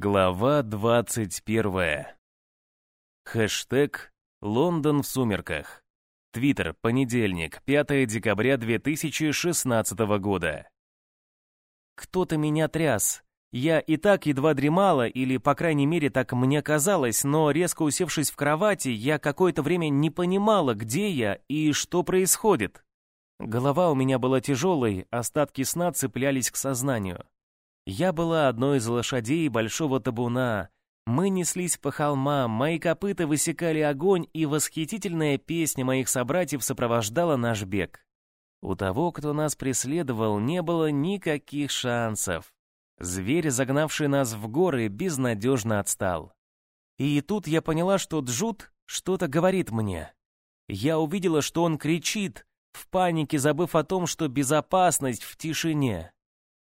Глава 21. Хэштег «Лондон в сумерках». Твиттер, понедельник, 5 декабря 2016 года. Кто-то меня тряс. Я и так едва дремала, или, по крайней мере, так мне казалось, но резко усевшись в кровати, я какое-то время не понимала, где я и что происходит. Голова у меня была тяжелой, остатки сна цеплялись к сознанию. Я была одной из лошадей большого табуна. Мы неслись по холмам, мои копыта высекали огонь, и восхитительная песня моих собратьев сопровождала наш бег. У того, кто нас преследовал, не было никаких шансов. Зверь, загнавший нас в горы, безнадежно отстал. И тут я поняла, что Джуд что-то говорит мне. Я увидела, что он кричит, в панике забыв о том, что безопасность в тишине.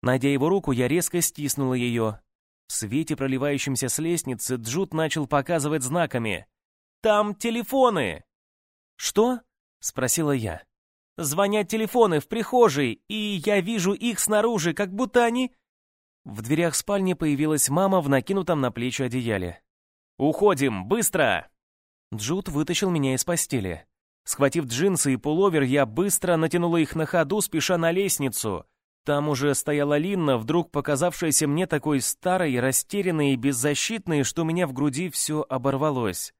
Найдя его руку, я резко стиснула ее. В свете, проливающемся с лестницы, Джуд начал показывать знаками. «Там телефоны!» «Что?» — спросила я. «Звонят телефоны в прихожей, и я вижу их снаружи, как будто они...» В дверях спальни появилась мама в накинутом на плечи одеяле. «Уходим, быстро!» Джуд вытащил меня из постели. Схватив джинсы и пуловер, я быстро натянула их на ходу, спеша на лестницу. Там уже стояла Линна, вдруг показавшаяся мне такой старой, растерянной и беззащитной, что у меня в груди все оборвалось.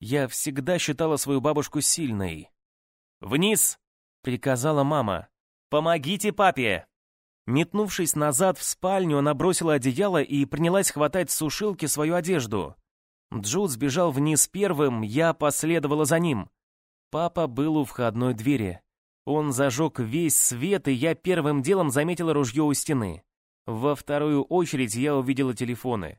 Я всегда считала свою бабушку сильной. «Вниз!» — приказала мама. «Помогите папе!» Метнувшись назад в спальню, она бросила одеяло и принялась хватать с сушилки свою одежду. Джуд сбежал вниз первым, я последовала за ним. Папа был у входной двери. Он зажег весь свет, и я первым делом заметила ружье у стены. Во вторую очередь я увидела телефоны.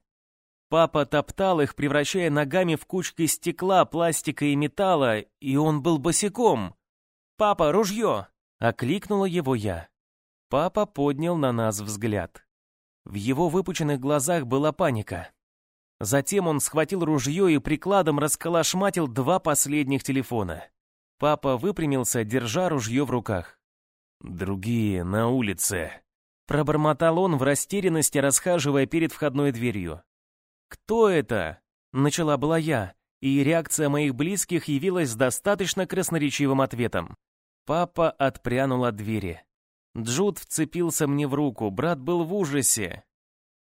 Папа топтал их, превращая ногами в кучки стекла, пластика и металла, и он был босиком. «Папа, ружье!» — окликнула его я. Папа поднял на нас взгляд. В его выпученных глазах была паника. Затем он схватил ружье и прикладом расколошматил два последних телефона. Папа выпрямился, держа ружье в руках. «Другие на улице», — пробормотал он в растерянности, расхаживая перед входной дверью. «Кто это?» — начала была я, и реакция моих близких явилась достаточно красноречивым ответом. Папа отпрянул от двери. Джуд вцепился мне в руку, брат был в ужасе.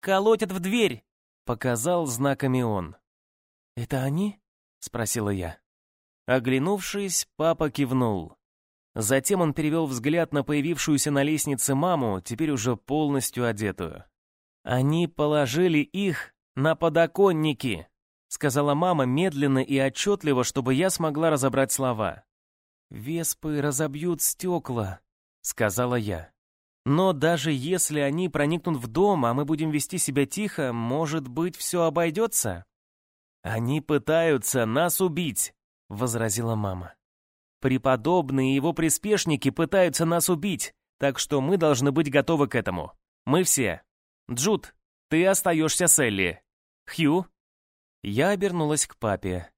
«Колотят в дверь!» — показал знаками он. «Это они?» — спросила я. Оглянувшись, папа кивнул. Затем он перевел взгляд на появившуюся на лестнице маму, теперь уже полностью одетую. «Они положили их на подоконники», — сказала мама медленно и отчетливо, чтобы я смогла разобрать слова. «Веспы разобьют стекла», — сказала я. «Но даже если они проникнут в дом, а мы будем вести себя тихо, может быть, все обойдется?» «Они пытаются нас убить», возразила мама. Преподобные и его приспешники пытаются нас убить, так что мы должны быть готовы к этому. Мы все. Джуд, ты остаешься с Элли. Хью?» Я обернулась к папе.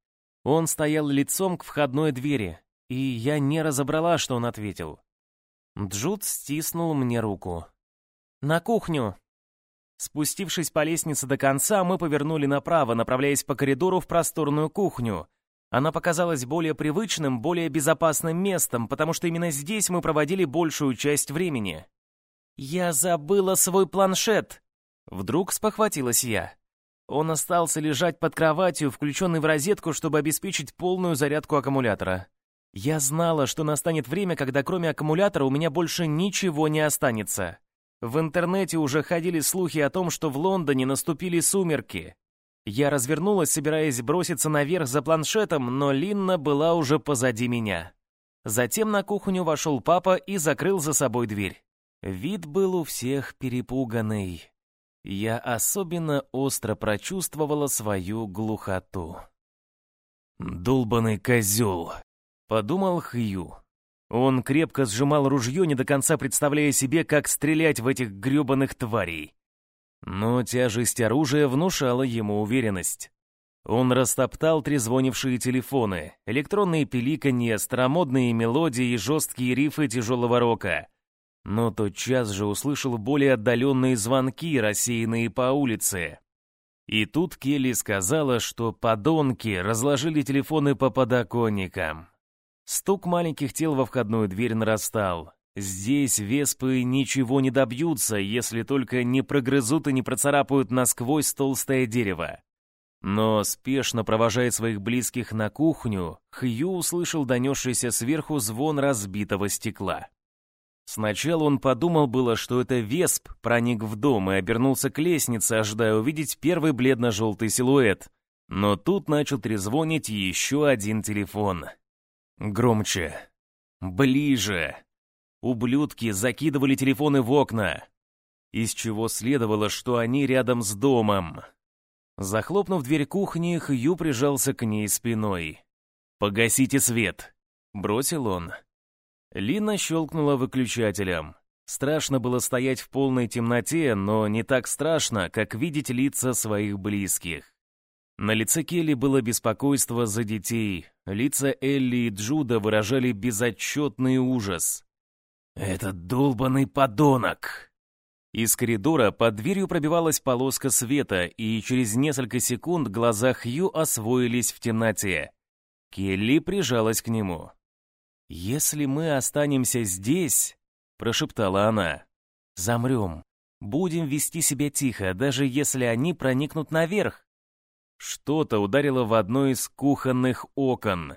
Он стоял лицом к входной двери, и я не разобрала, что он ответил. Джуд стиснул мне руку. «На кухню!» Спустившись по лестнице до конца, мы повернули направо, направляясь по коридору в просторную кухню, она показалась более привычным, более безопасным местом, потому что именно здесь мы проводили большую часть времени. «Я забыла свой планшет!» Вдруг спохватилась я. Он остался лежать под кроватью, включенный в розетку, чтобы обеспечить полную зарядку аккумулятора. Я знала, что настанет время, когда кроме аккумулятора у меня больше ничего не останется. В интернете уже ходили слухи о том, что в Лондоне наступили сумерки. Я развернулась, собираясь броситься наверх за планшетом, но Линна была уже позади меня. Затем на кухню вошел папа и закрыл за собой дверь. Вид был у всех перепуганный. Я особенно остро прочувствовала свою глухоту. «Долбанный козел!» — подумал Хью. Он крепко сжимал ружье, не до конца представляя себе, как стрелять в этих грёбаных тварей. Но тяжесть оружия внушала ему уверенность. Он растоптал трезвонившие телефоны, электронные пиликанье, старомодные мелодии и жесткие рифы тяжелого рока. Но тотчас же услышал более отдаленные звонки, рассеянные по улице. И тут Келли сказала, что подонки разложили телефоны по подоконникам. Стук маленьких тел во входную дверь нарастал. Здесь веспы ничего не добьются, если только не прогрызут и не процарапают насквозь толстое дерево. Но, спешно провожая своих близких на кухню, Хью услышал донесшийся сверху звон разбитого стекла. Сначала он подумал было, что это весп проник в дом и обернулся к лестнице, ожидая увидеть первый бледно-желтый силуэт. Но тут начал трезвонить еще один телефон. Громче. Ближе. Ублюдки закидывали телефоны в окна. Из чего следовало, что они рядом с домом. Захлопнув дверь кухни, Хью прижался к ней спиной. «Погасите свет!» — бросил он. Лина щелкнула выключателем. Страшно было стоять в полной темноте, но не так страшно, как видеть лица своих близких. На лице Келли было беспокойство за детей. Лица Элли и Джуда выражали безотчетный ужас. «Этот долбанный подонок!» Из коридора под дверью пробивалась полоска света, и через несколько секунд глаза Хью освоились в темноте. Келли прижалась к нему. «Если мы останемся здесь», — прошептала она, — «замрем. Будем вести себя тихо, даже если они проникнут наверх». Что-то ударило в одно из кухонных окон.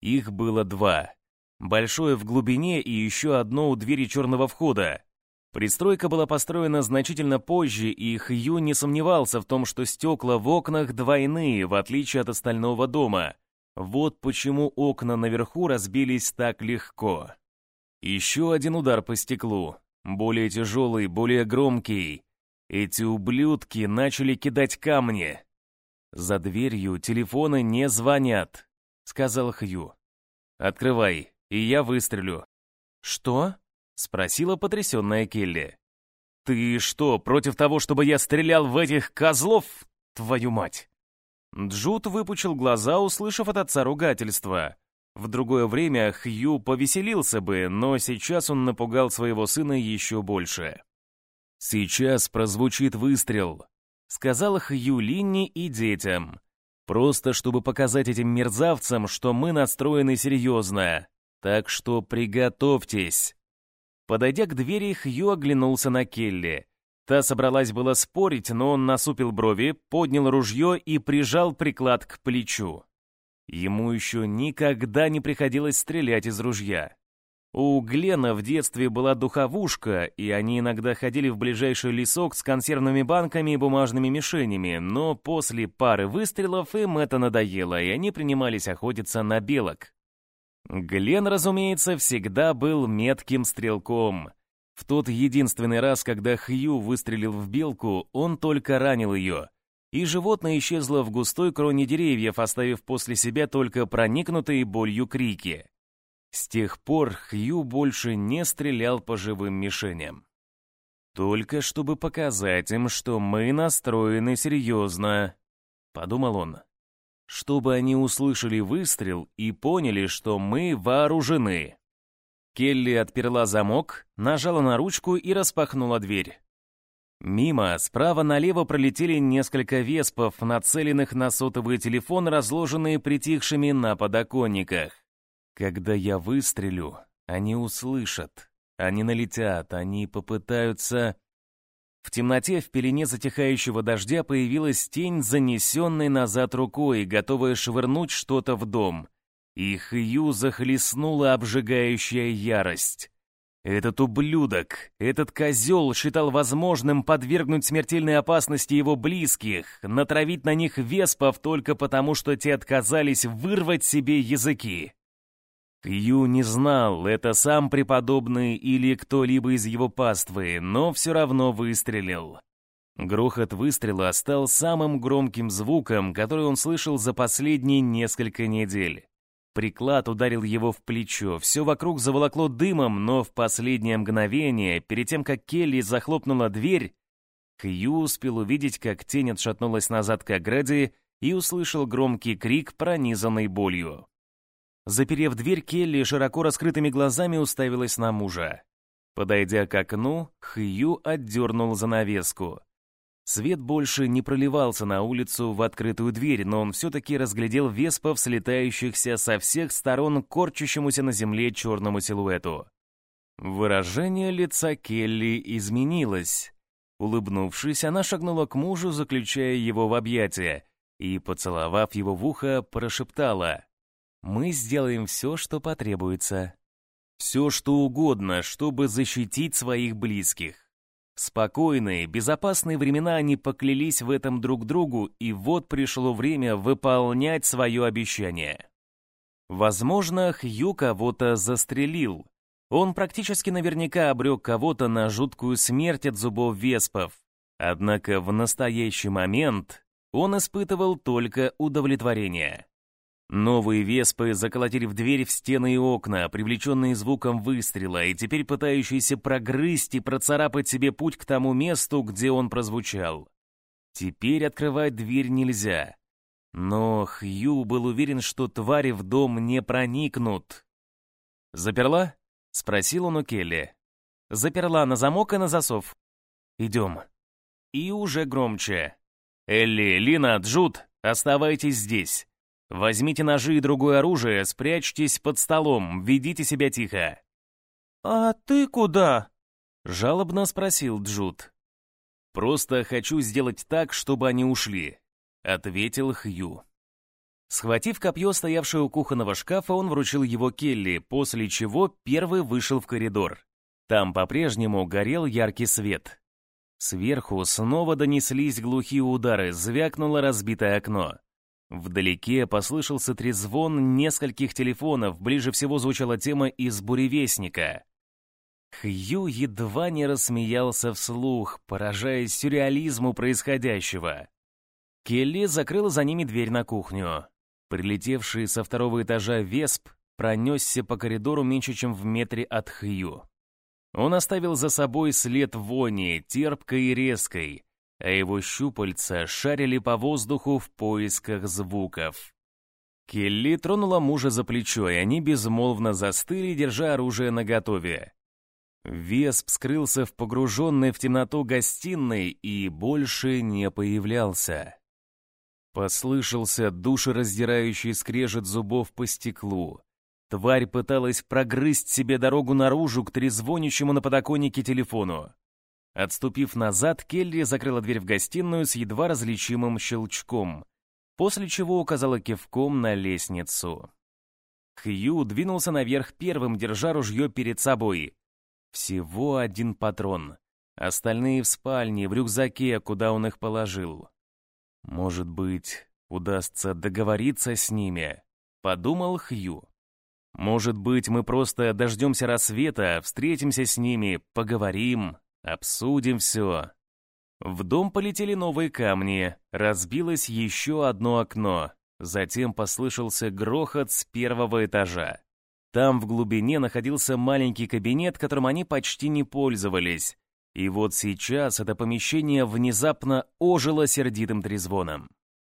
Их было два. Большое в глубине и еще одно у двери черного входа. Пристройка была построена значительно позже, и Хью не сомневался в том, что стекла в окнах двойные, в отличие от остального дома. Вот почему окна наверху разбились так легко. Еще один удар по стеклу. Более тяжелый, более громкий. Эти ублюдки начали кидать камни. «За дверью телефоны не звонят», — сказал Хью. «Открывай, и я выстрелю». «Что?» — спросила потрясенная Келли. «Ты что, против того, чтобы я стрелял в этих козлов, твою мать?» Джуд выпучил глаза, услышав от отца ругательство. В другое время Хью повеселился бы, но сейчас он напугал своего сына еще больше. «Сейчас прозвучит выстрел», — сказал Хью Линни и детям. «Просто чтобы показать этим мерзавцам, что мы настроены серьезно. Так что приготовьтесь». Подойдя к двери, Хью оглянулся на Келли. Та собралась было спорить, но он насупил брови, поднял ружье и прижал приклад к плечу. Ему еще никогда не приходилось стрелять из ружья. У Глена в детстве была духовушка, и они иногда ходили в ближайший лесок с консервными банками и бумажными мишенями, но после пары выстрелов им это надоело, и они принимались охотиться на белок. Глен, разумеется, всегда был метким стрелком. В тот единственный раз, когда Хью выстрелил в белку, он только ранил ее. И животное исчезло в густой кроне деревьев, оставив после себя только проникнутые болью крики. С тех пор Хью больше не стрелял по живым мишеням. «Только чтобы показать им, что мы настроены серьезно», — подумал он чтобы они услышали выстрел и поняли, что мы вооружены. Келли отперла замок, нажала на ручку и распахнула дверь. Мимо, справа налево пролетели несколько веспов, нацеленных на сотовый телефон, разложенные притихшими на подоконниках. Когда я выстрелю, они услышат. Они налетят, они попытаются... В темноте в пелене затихающего дождя появилась тень, занесенной назад рукой, готовая швырнуть что-то в дом. И Хью захлестнула обжигающая ярость. Этот ублюдок, этот козел считал возможным подвергнуть смертельной опасности его близких, натравить на них веспов только потому, что те отказались вырвать себе языки. Кью не знал, это сам преподобный или кто-либо из его паствы, но все равно выстрелил. Грохот выстрела стал самым громким звуком, который он слышал за последние несколько недель. Приклад ударил его в плечо, все вокруг заволокло дымом, но в последнее мгновение, перед тем, как Келли захлопнула дверь, Кью успел увидеть, как тень отшатнулась назад к ограде и услышал громкий крик, пронизанный болью. Заперев дверь, Келли широко раскрытыми глазами уставилась на мужа. Подойдя к окну, Хью отдернул занавеску. Свет больше не проливался на улицу в открытую дверь, но он все-таки разглядел веспов, слетающихся со всех сторон к корчащемуся на земле черному силуэту. Выражение лица Келли изменилось. Улыбнувшись, она шагнула к мужу, заключая его в объятия, и, поцеловав его в ухо, прошептала «Мы сделаем все, что потребуется. Все, что угодно, чтобы защитить своих близких». В спокойные, безопасные времена они поклялись в этом друг другу, и вот пришло время выполнять свое обещание. Возможно, Хью кого-то застрелил. Он практически наверняка обрек кого-то на жуткую смерть от зубов веспов. Однако в настоящий момент он испытывал только удовлетворение. Новые веспы заколотили в дверь в стены и окна, привлеченные звуком выстрела, и теперь пытающиеся прогрызть и процарапать себе путь к тому месту, где он прозвучал. Теперь открывать дверь нельзя. Но Хью был уверен, что твари в дом не проникнут. «Заперла?» — спросил он у Келли. «Заперла на замок и на засов. Идем». И уже громче. «Элли, Лина, Джуд, оставайтесь здесь. Возьмите ножи и другое оружие, спрячьтесь под столом, ведите себя тихо». «А ты куда?» — жалобно спросил Джуд. «Просто хочу сделать так, чтобы они ушли», — ответил Хью. Схватив копье, стоявшее у кухонного шкафа, он вручил его Келли, после чего первый вышел в коридор. Там по-прежнему горел яркий свет. Сверху снова донеслись глухие удары, звякнуло разбитое окно. Вдалеке послышался трезвон нескольких телефонов, ближе всего звучала тема из «Буревестника». Хью едва не рассмеялся вслух, поражаясь сюрреализму происходящего. Келли закрыла за ними дверь на кухню. Прилетевший со второго этажа Весп пронесся по коридору меньше, чем в метре от Хью. Он оставил за собой след вони, терпкой и резкой, а его щупальца шарили по воздуху в поисках звуков. Келли тронула мужа за плечо, и они безмолвно застыли, держа оружие наготове. Весп скрылся в погруженной в темноту гостиной и больше не появлялся. Послышался душераздирающий скрежет зубов по стеклу. Тварь пыталась прогрызть себе дорогу наружу к трезвонящему на подоконнике телефону. Отступив назад, Келли закрыла дверь в гостиную с едва различимым щелчком, после чего указала кивком на лестницу. Хью двинулся наверх первым, держа ружье перед собой. Всего один патрон. Остальные в спальне, в рюкзаке, куда он их положил. Может быть, удастся договориться с ними, подумал Хью. Может быть, мы просто дождемся рассвета, встретимся с ними, поговорим, Обсудим все. В дом полетели новые камни, разбилось еще одно окно. Затем послышался грохот с первого этажа. Там в глубине находился маленький кабинет, которым они почти не пользовались. И вот сейчас это помещение внезапно ожило сердитым трезвоном.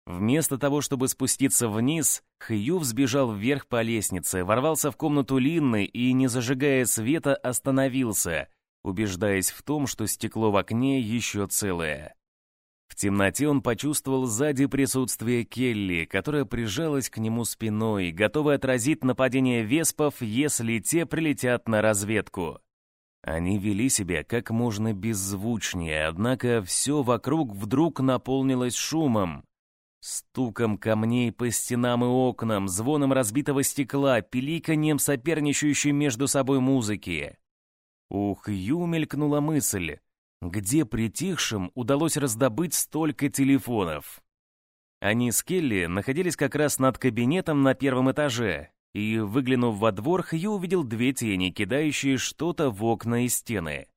Вместо того, чтобы спуститься вниз, Хью взбежал вверх по лестнице, ворвался в комнату Линны и, не зажигая света, остановился, убеждаясь в том, что стекло в окне еще целое. В темноте он почувствовал сзади присутствие Келли, которая прижалась к нему спиной, готовая отразить нападение веспов, если те прилетят на разведку. Они вели себя как можно беззвучнее, однако все вокруг вдруг наполнилось шумом. Стуком камней по стенам и окнам, звоном разбитого стекла, пиликаньем соперничающей между собой музыки. У Хью мелькнула мысль, где притихшим удалось раздобыть столько телефонов. Они с Келли находились как раз над кабинетом на первом этаже, и, выглянув во двор, Хью увидел две тени, кидающие что-то в окна и стены.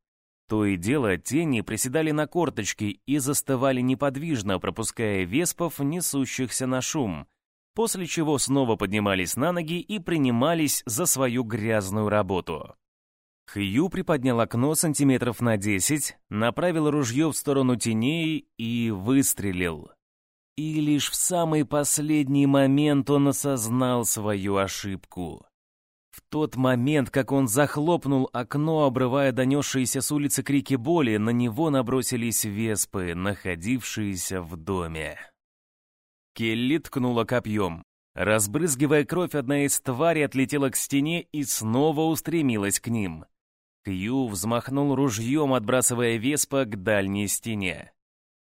То и дело, тени приседали на корточки и застывали неподвижно, пропуская веспов, несущихся на шум, после чего снова поднимались на ноги и принимались за свою грязную работу. Хью приподнял окно сантиметров на десять, направил ружье в сторону теней и выстрелил. И лишь в самый последний момент он осознал свою ошибку. В тот момент, как он захлопнул окно, обрывая донесшиеся с улицы крики боли, на него набросились веспы, находившиеся в доме. Келли ткнула копьем. Разбрызгивая кровь, одна из тварей отлетела к стене и снова устремилась к ним. Кью взмахнул ружьем, отбрасывая веспа к дальней стене.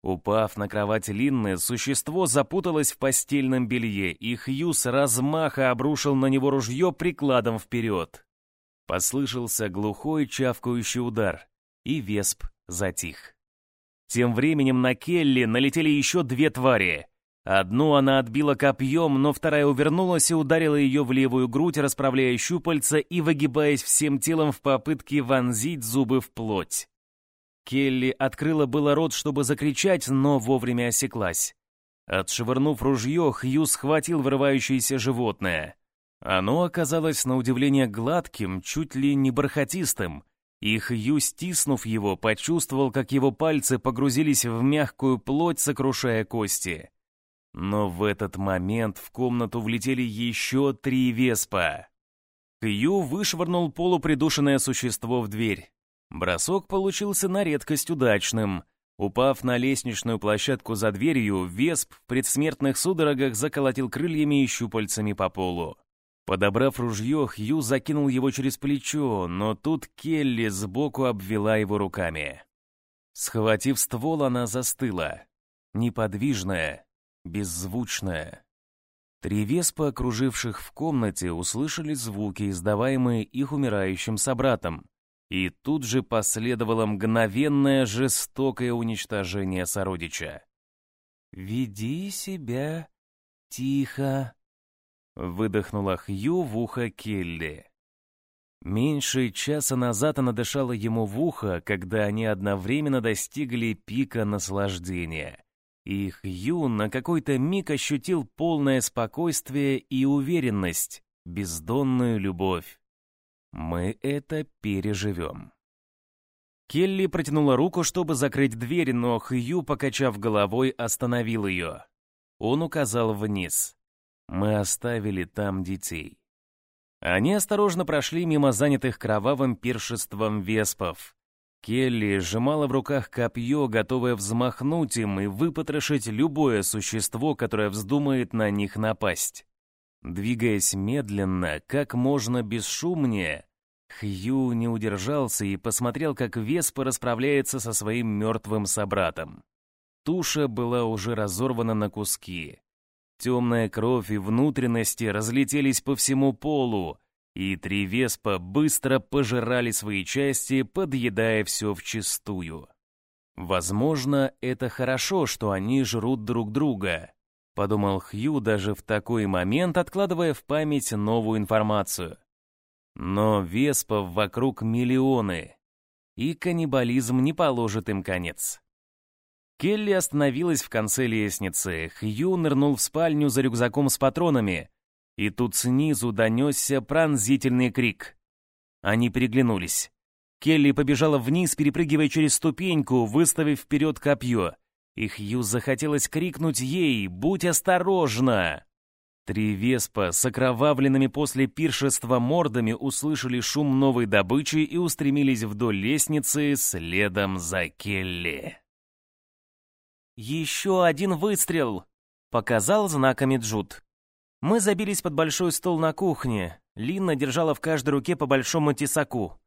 Упав на кровать Линны, существо запуталось в постельном белье, и Хью с размаха обрушил на него ружье прикладом вперед. Послышался глухой чавкающий удар, и Весп затих. Тем временем на Келли налетели еще две твари. Одну она отбила копьем, но вторая увернулась и ударила ее в левую грудь, расправляя щупальца и выгибаясь всем телом в попытке вонзить зубы в плоть. Келли открыла было рот, чтобы закричать, но вовремя осеклась. Отшвырнув ружье, Хью схватил вырывающееся животное. Оно оказалось на удивление гладким, чуть ли не бархатистым, и Хью, стиснув его, почувствовал, как его пальцы погрузились в мягкую плоть, сокрушая кости. Но в этот момент в комнату влетели еще три веспа. Хью вышвырнул полупридушенное существо в дверь. Бросок получился на редкость удачным. Упав на лестничную площадку за дверью, Весп в предсмертных судорогах заколотил крыльями и щупальцами по полу. Подобрав ружье, Хью закинул его через плечо, но тут Келли сбоку обвела его руками. Схватив ствол, она застыла. Неподвижная, беззвучная. Три веспа, окруживших в комнате, услышали звуки, издаваемые их умирающим собратом. И тут же последовало мгновенное жестокое уничтожение сородича. «Веди себя тихо», — выдохнула Хью в ухо Келли. Меньше часа назад она дышала ему в ухо, когда они одновременно достигли пика наслаждения. И Хью на какой-то миг ощутил полное спокойствие и уверенность, бездонную любовь. Мы это переживем. Келли протянула руку, чтобы закрыть дверь, но Хью, покачав головой, остановил ее. Он указал вниз. Мы оставили там детей. Они осторожно прошли мимо занятых кровавым пиршеством веспов. Келли сжимала в руках копье, готовое взмахнуть им и выпотрошить любое существо, которое вздумает на них напасть. Двигаясь медленно, как можно бесшумнее, Хью не удержался и посмотрел, как Веспа расправляется со своим мертвым собратом. Туша была уже разорвана на куски. Темная кровь и внутренности разлетелись по всему полу, и три Веспа быстро пожирали свои части, подъедая все вчистую. Возможно, это хорошо, что они жрут друг друга, подумал Хью даже в такой момент, откладывая в память новую информацию. Но веспов вокруг миллионы, и каннибализм не положит им конец. Келли остановилась в конце лестницы, Хью нырнул в спальню за рюкзаком с патронами, и тут снизу донесся пронзительный крик. Они переглянулись. Келли побежала вниз, перепрыгивая через ступеньку, выставив вперед копье. И Хью захотелось крикнуть ей «Будь осторожна!». Три веспа с окровавленными после пиршества мордами услышали шум новой добычи и устремились вдоль лестницы следом за Келли. «Еще один выстрел!» — показал знаками Джуд. Мы забились под большой стол на кухне. Линна держала в каждой руке по большому тесаку.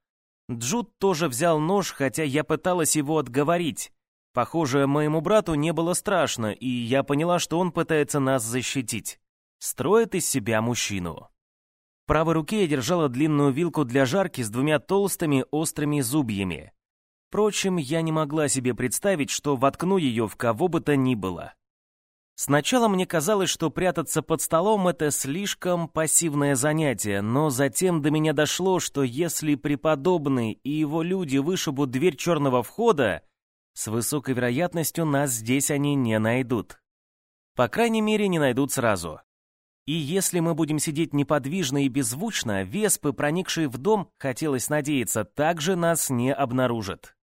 Джуд тоже взял нож, хотя я пыталась его отговорить. Похоже, моему брату не было страшно, и я поняла, что он пытается нас защитить строит из себя мужчину. В правой руке я держала длинную вилку для жарки с двумя толстыми острыми зубьями. Впрочем, я не могла себе представить, что воткну ее в кого бы то ни было. Сначала мне казалось, что прятаться под столом — это слишком пассивное занятие, но затем до меня дошло, что если преподобный и его люди вышибут дверь черного входа, с высокой вероятностью нас здесь они не найдут. По крайней мере, не найдут сразу. И если мы будем сидеть неподвижно и беззвучно, веспы, проникшие в дом, хотелось надеяться, также нас не обнаружат.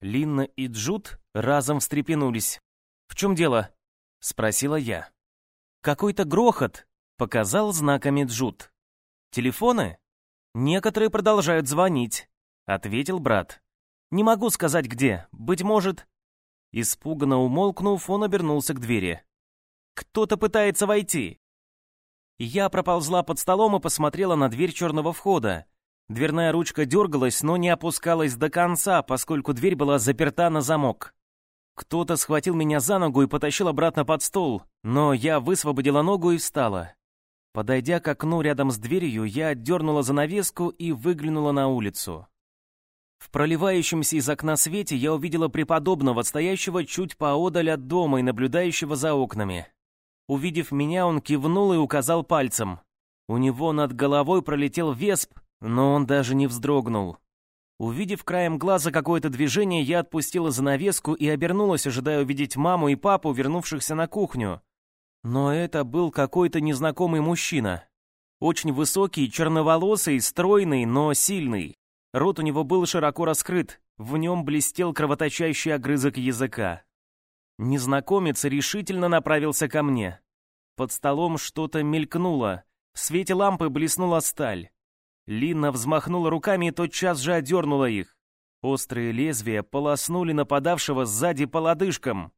Линна и Джуд разом встрепенулись. «В чем дело?» — спросила я. «Какой-то грохот», — показал знаками Джуд. «Телефоны?» «Некоторые продолжают звонить», — ответил брат. «Не могу сказать, где. Быть может...» Испуганно умолкнув, он обернулся к двери. «Кто-то пытается войти!» Я проползла под столом и посмотрела на дверь черного входа. Дверная ручка дергалась, но не опускалась до конца, поскольку дверь была заперта на замок. Кто-то схватил меня за ногу и потащил обратно под стол, но я высвободила ногу и встала. Подойдя к окну рядом с дверью, я отдернула занавеску и выглянула на улицу. В проливающемся из окна свете я увидела преподобного, стоящего чуть поодаль от дома и наблюдающего за окнами. Увидев меня, он кивнул и указал пальцем. У него над головой пролетел весп, но он даже не вздрогнул. Увидев краем глаза какое-то движение, я отпустила занавеску и обернулась, ожидая увидеть маму и папу, вернувшихся на кухню. Но это был какой-то незнакомый мужчина. Очень высокий, черноволосый, стройный, но сильный. Рот у него был широко раскрыт, в нем блестел кровоточащий огрызок языка. Незнакомец решительно направился ко мне. Под столом что-то мелькнуло, в свете лампы блеснула сталь. Лина взмахнула руками и тотчас же одернула их. Острые лезвия полоснули нападавшего сзади по лодыжкам.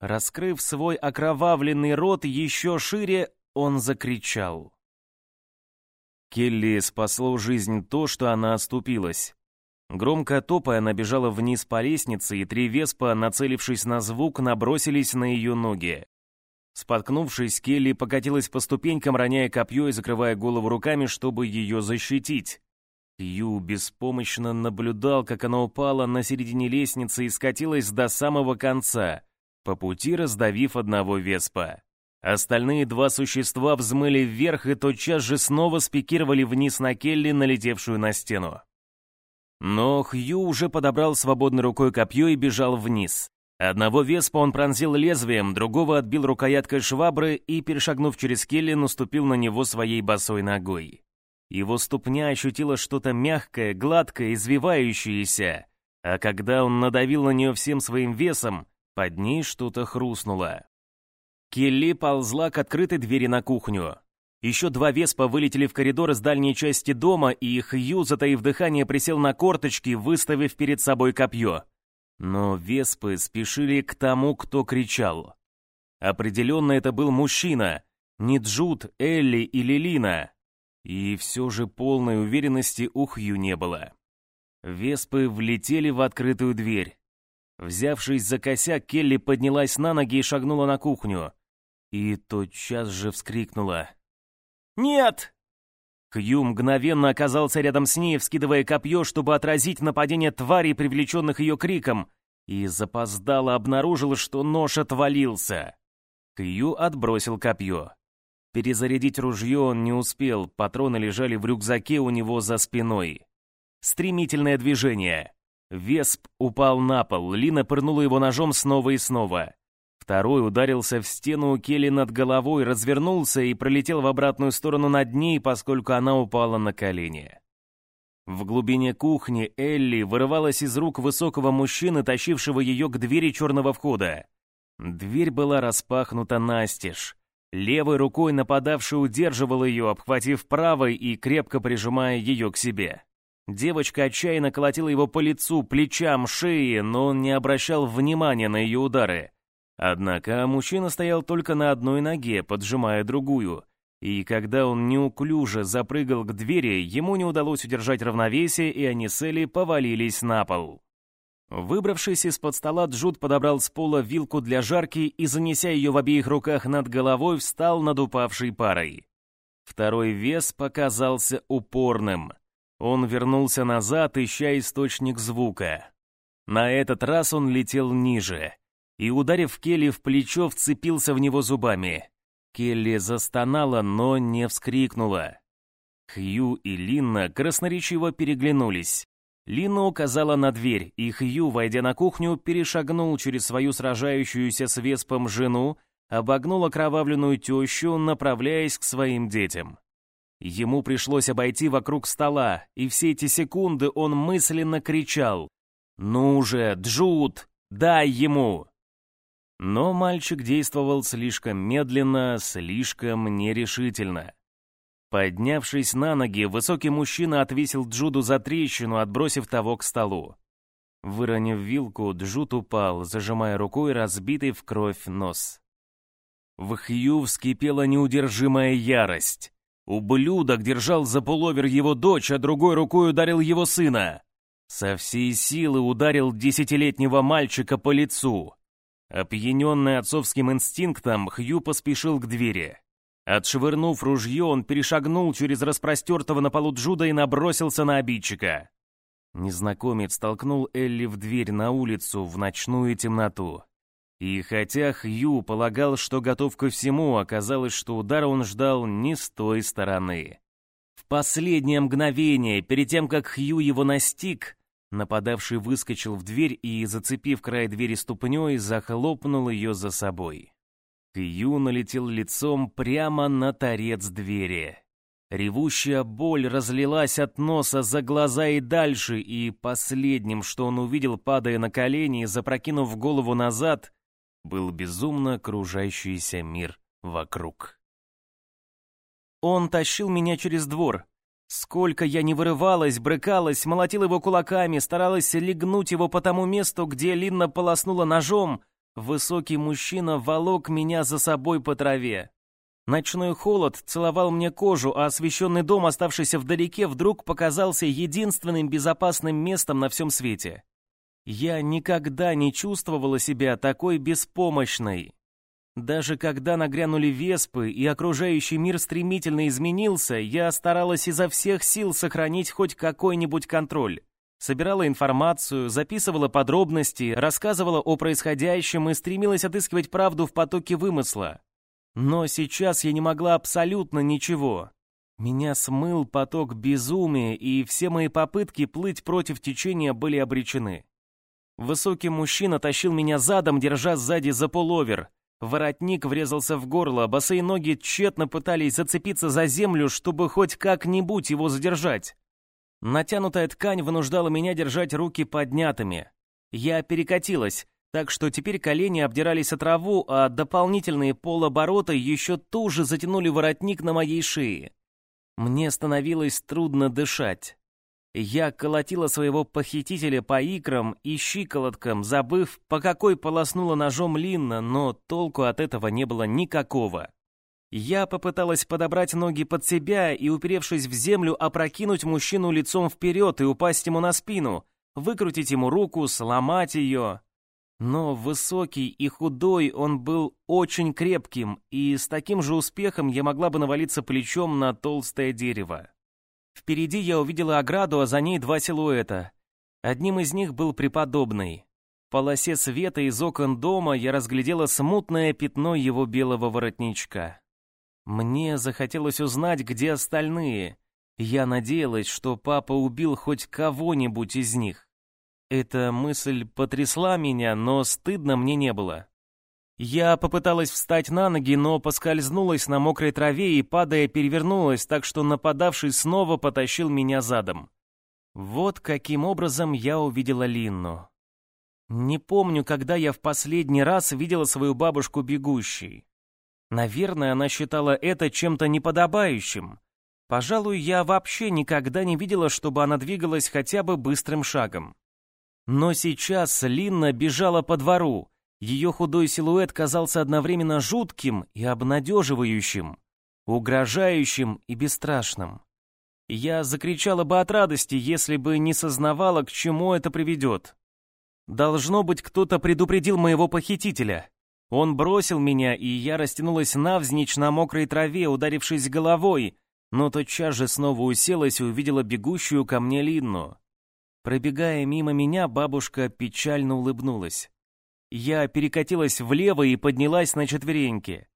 Раскрыв свой окровавленный рот еще шире, он закричал. Келли спасло жизнь то, что она оступилась. Громко топая, она бежала вниз по лестнице, и три веспа, нацелившись на звук, набросились на ее ноги. Споткнувшись, Келли покатилась по ступенькам, роняя копье и закрывая голову руками, чтобы ее защитить. Ю беспомощно наблюдал, как она упала на середине лестницы и скатилась до самого конца, по пути раздавив одного веспа. Остальные два существа взмыли вверх и тотчас же снова спикировали вниз на Келли, налетевшую на стену. Но Хью уже подобрал свободной рукой копье и бежал вниз. Одного веспа он пронзил лезвием, другого отбил рукояткой швабры и, перешагнув через Келли, наступил на него своей босой ногой. Его ступня ощутила что-то мягкое, гладкое, извивающееся, а когда он надавил на нее всем своим весом, под ней что-то хрустнуло. Келли ползла к открытой двери на кухню. Еще два веспа вылетели в коридор из дальней части дома, и Хью, затаив дыхание, присел на корточки, выставив перед собой копье. Но веспы спешили к тому, кто кричал. Определенно это был мужчина, не Джуд, Элли или Лина. И все же полной уверенности у Хью не было. Веспы влетели в открытую дверь. Взявшись за косяк, Келли поднялась на ноги и шагнула на кухню. И тотчас же вскрикнула. «Нет!» Хью мгновенно оказался рядом с ней, вскидывая копье, чтобы отразить нападение тварей, привлеченных ее криком, и запоздало обнаружил, что нож отвалился. Хью отбросил копье. Перезарядить ружье он не успел, патроны лежали в рюкзаке у него за спиной. Стремительное движение. Весп упал на пол, Лина пырнула его ножом снова и снова. Второй ударился в стену у Келли над головой, развернулся и пролетел в обратную сторону над ней, поскольку она упала на колени. В глубине кухни Элли вырывалась из рук высокого мужчины, тащившего ее к двери черного входа. Дверь была распахнута настежь. Левой рукой нападавший удерживал ее, обхватив правой и крепко прижимая ее к себе. Девочка отчаянно колотила его по лицу, плечам, шее, но он не обращал внимания на ее удары. Однако мужчина стоял только на одной ноге, поджимая другую, и когда он неуклюже запрыгал к двери, ему не удалось удержать равновесие, и они с Элли повалились на пол. Выбравшись из-под стола, Джуд подобрал с пола вилку для жарки и, занеся ее в обеих руках над головой, встал над упавшей парой. Второй вес показался упорным. Он вернулся назад, ища источник звука. На этот раз он летел ниже — и, ударив Келли в плечо, вцепился в него зубами. Келли застонала, но не вскрикнула. Хью и Линна красноречиво переглянулись. Линна указала на дверь, и Хью, войдя на кухню, перешагнул через свою сражающуюся с Веспом жену, обогнул окровавленную тещу, направляясь к своим детям. Ему пришлось обойти вокруг стола, и все эти секунды он мысленно кричал «Ну же, Джуд, дай ему!» Но мальчик действовал слишком медленно, слишком нерешительно. Поднявшись на ноги, высокий мужчина отвесил Джуду за трещину, отбросив того к столу. Выронив вилку, Джуд упал, зажимая рукой разбитый в кровь нос. В Хью вскипела неудержимая ярость. Ублюдок держал за пуловер его дочь, а другой рукой ударил его сына. Со всей силы ударил десятилетнего мальчика по лицу. Опьяненный отцовским инстинктом, Хью поспешил к двери. Отшвырнув ружье, он перешагнул через распростертого на полу Джуда и набросился на обидчика. Незнакомец толкнул Элли в дверь на улицу в ночную темноту. И хотя Хью полагал, что готов ко всему, оказалось, что удара он ждал не с той стороны. В последнее мгновение, перед тем, как Хью его настиг, нападавший выскочил в дверь и, зацепив край двери ступней, захлопнул ее за собой. Кью налетел лицом прямо на торец двери. Ревущая боль разлилась от носа за глаза и дальше, и последним, что он увидел, падая на колени и запрокинув голову назад, был безумно окружающийся мир вокруг. Он тащил меня через двор. Сколько я не вырывалась, брыкалась, молотил его кулаками, старалась легнуть его по тому месту, где Линна полоснула ножом — Высокий мужчина волок меня за собой по траве. Ночной холод целовал мне кожу, а освещенный дом, оставшийся вдалеке, вдруг показался единственным безопасным местом на всем свете. Я никогда не чувствовала себя такой беспомощной. Даже когда нагрянули веспы и окружающий мир стремительно изменился, я старалась изо всех сил сохранить хоть какой-нибудь контроль. Собирала информацию, записывала подробности, рассказывала о происходящем и стремилась отыскивать правду в потоке вымысла. Но сейчас я не могла абсолютно ничего. Меня смыл поток безумия, и все мои попытки плыть против течения были обречены. Высокий мужчина тащил меня задом, держа сзади за пуловер. Воротник врезался в горло, босые ноги тщетно пытались зацепиться за землю, чтобы хоть как-нибудь его задержать. Натянутая ткань вынуждала меня держать руки поднятыми. Я перекатилась, так что теперь колени обдирались о траву, а дополнительные полоборота еще туже затянули воротник на моей шее. Мне становилось трудно дышать. Я колотила своего похитителя по икрам и щиколоткам, забыв, по какой полоснула ножом Линна, но толку от этого не было никакого. Я попыталась подобрать ноги под себя и, уперевшись в землю, опрокинуть мужчину лицом вперед и упасть ему на спину, выкрутить ему руку, сломать ее. Но высокий и худой он был очень крепким, и с таким же успехом я могла бы навалиться плечом на толстое дерево. Впереди я увидела ограду, а за ней два силуэта. Одним из них был преподобный. В полосе света из окон дома я разглядела смутное пятно его белого воротничка. Мне захотелось узнать, где остальные. Я надеялась, что папа убил хоть кого-нибудь из них. Эта мысль потрясла меня, но стыдно мне не было. Я попыталась встать на ноги, но поскользнулась на мокрой траве и, падая, перевернулась, так что нападавший снова потащил меня задом. Вот каким образом я увидела Линну. Не помню, когда я в последний раз видела свою бабушку бегущей. Наверное, она считала это чем-то неподобающим. Пожалуй, я вообще никогда не видела, чтобы она двигалась хотя бы быстрым шагом. Но сейчас Линна бежала по двору. Ее худой силуэт казался одновременно жутким и обнадеживающим, угрожающим и бесстрашным. Я закричала бы от радости, если бы не сознавала, к чему это приведет. Должно быть, кто-то предупредил моего похитителя. Он бросил меня, и я растянулась навзничь на мокрой траве, ударившись головой, но тотчас же снова уселась и увидела бегущую ко мне Линну. Пробегая мимо меня, бабушка печально улыбнулась. Я перекатилась влево и поднялась на четвереньки.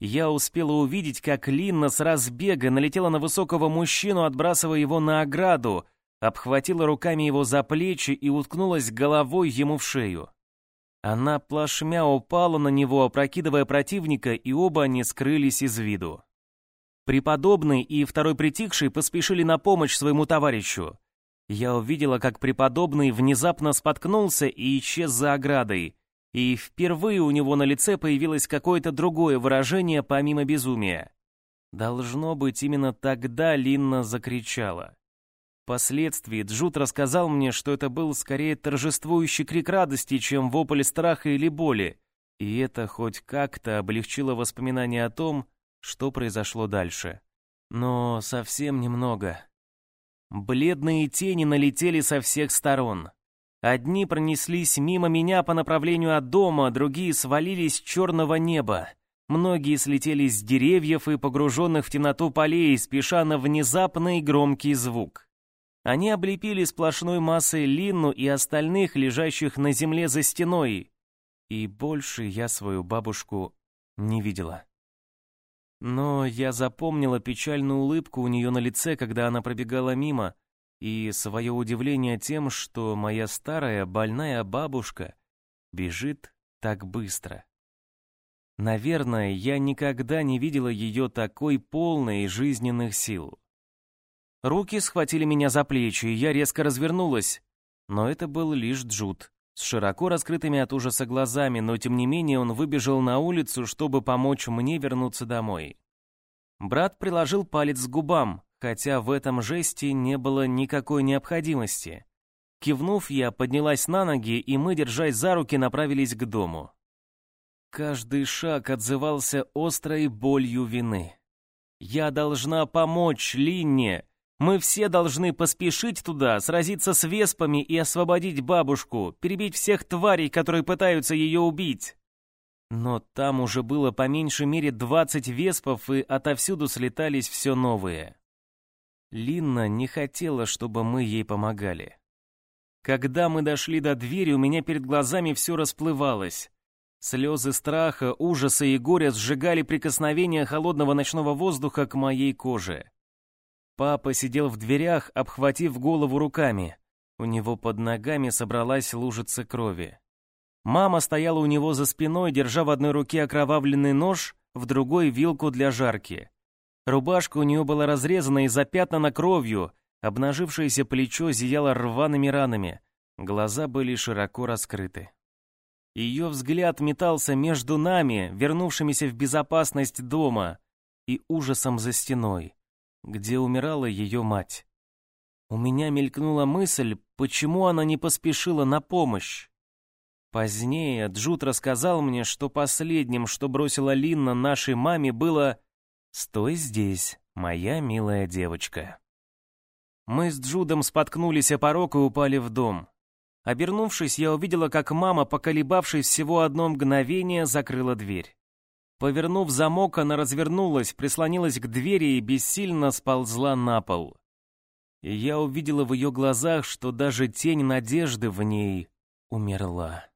Я успела увидеть, как Линна с разбега налетела на высокого мужчину, отбрасывая его на ограду, обхватила руками его за плечи и уткнулась головой ему в шею. Она плашмя упала на него, опрокидывая противника, и оба они скрылись из виду. Преподобный и второй притихший поспешили на помощь своему товарищу. Я увидела, как преподобный внезапно споткнулся и исчез за оградой, и впервые у него на лице появилось какое-то другое выражение помимо безумия. Должно быть, именно тогда Линна закричала. Впоследствии Джуд рассказал мне, что это был скорее торжествующий крик радости, чем вопль страха или боли, и это хоть как-то облегчило воспоминания о том, что произошло дальше. Но совсем немного. Бледные тени налетели со всех сторон. Одни пронеслись мимо меня по направлению от дома, другие свалились с черного неба. Многие слетели с деревьев и погруженных в темноту полей, спеша на внезапный громкий звук. Они облепили сплошной массой Линну и остальных, лежащих на земле за стеной. И больше я свою бабушку не видела. Но я запомнила печальную улыбку у нее на лице, когда она пробегала мимо, и свое удивление тем, что моя старая больная бабушка бежит так быстро. Наверное, я никогда не видела ее такой полной жизненных сил. Руки схватили меня за плечи, и я резко развернулась. Но это был лишь Джуд, с широко раскрытыми от ужаса глазами, но тем не менее он выбежал на улицу, чтобы помочь мне вернуться домой. Брат приложил палец к губам, хотя в этом жесте не было никакой необходимости. Кивнув, я поднялась на ноги, и мы, держась за руки, направились к дому. Каждый шаг отзывался острой болью вины. «Я должна помочь Линне! Мы все должны поспешить туда, сразиться с веспами и освободить бабушку, перебить всех тварей, которые пытаются ее убить!» Но там уже было по меньшей мере двадцать веспов, и отовсюду слетались все новые. Линна не хотела, чтобы мы ей помогали. Когда мы дошли до двери, у меня перед глазами все расплывалось. Слезы страха, ужаса и горя сжигали прикосновение холодного ночного воздуха к моей коже. Папа сидел в дверях, обхватив голову руками. У него под ногами собралась лужица крови. Мама стояла у него за спиной, держа в одной руке окровавленный нож, в другой — вилку для жарки. Рубашка у нее была разрезана и запятнана кровью, обнажившееся плечо зияло рваными ранами, глаза были широко раскрыты. Ее взгляд метался между нами, вернувшимися в безопасность дома, и ужасом за стеной, где умирала ее мать. У меня мелькнула мысль, почему она не поспешила на помощь. Позднее Джуд рассказал мне, что последним, что бросила Линна нашей маме, было «Стой здесь, моя милая девочка». Мы с Джудом споткнулись о порог и упали в дом. Обернувшись, я увидела, как мама, поколебавшись всего одно мгновение, закрыла дверь. Повернув замок, она развернулась, прислонилась к двери и бессильно сползла на пол. И я увидела в ее глазах, что даже тень надежды в ней умерла.